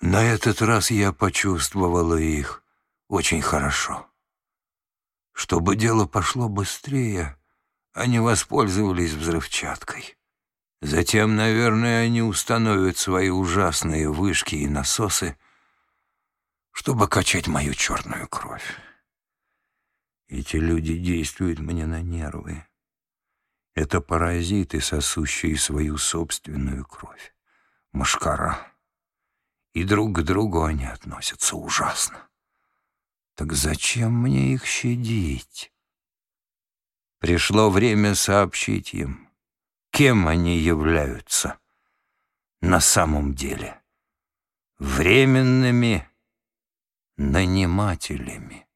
На этот раз я почувствовала их очень хорошо. Чтобы дело пошло быстрее, они воспользовались взрывчаткой. Затем, наверное, они установят свои ужасные вышки и насосы, чтобы качать мою черную кровь. Эти люди действуют мне на нервы. Это паразиты, сосущие свою собственную кровь. Машкара. И друг к другу они относятся ужасно. Так зачем мне их щадить? Пришло время сообщить им, кем они являются на самом деле. Временными нанимателями.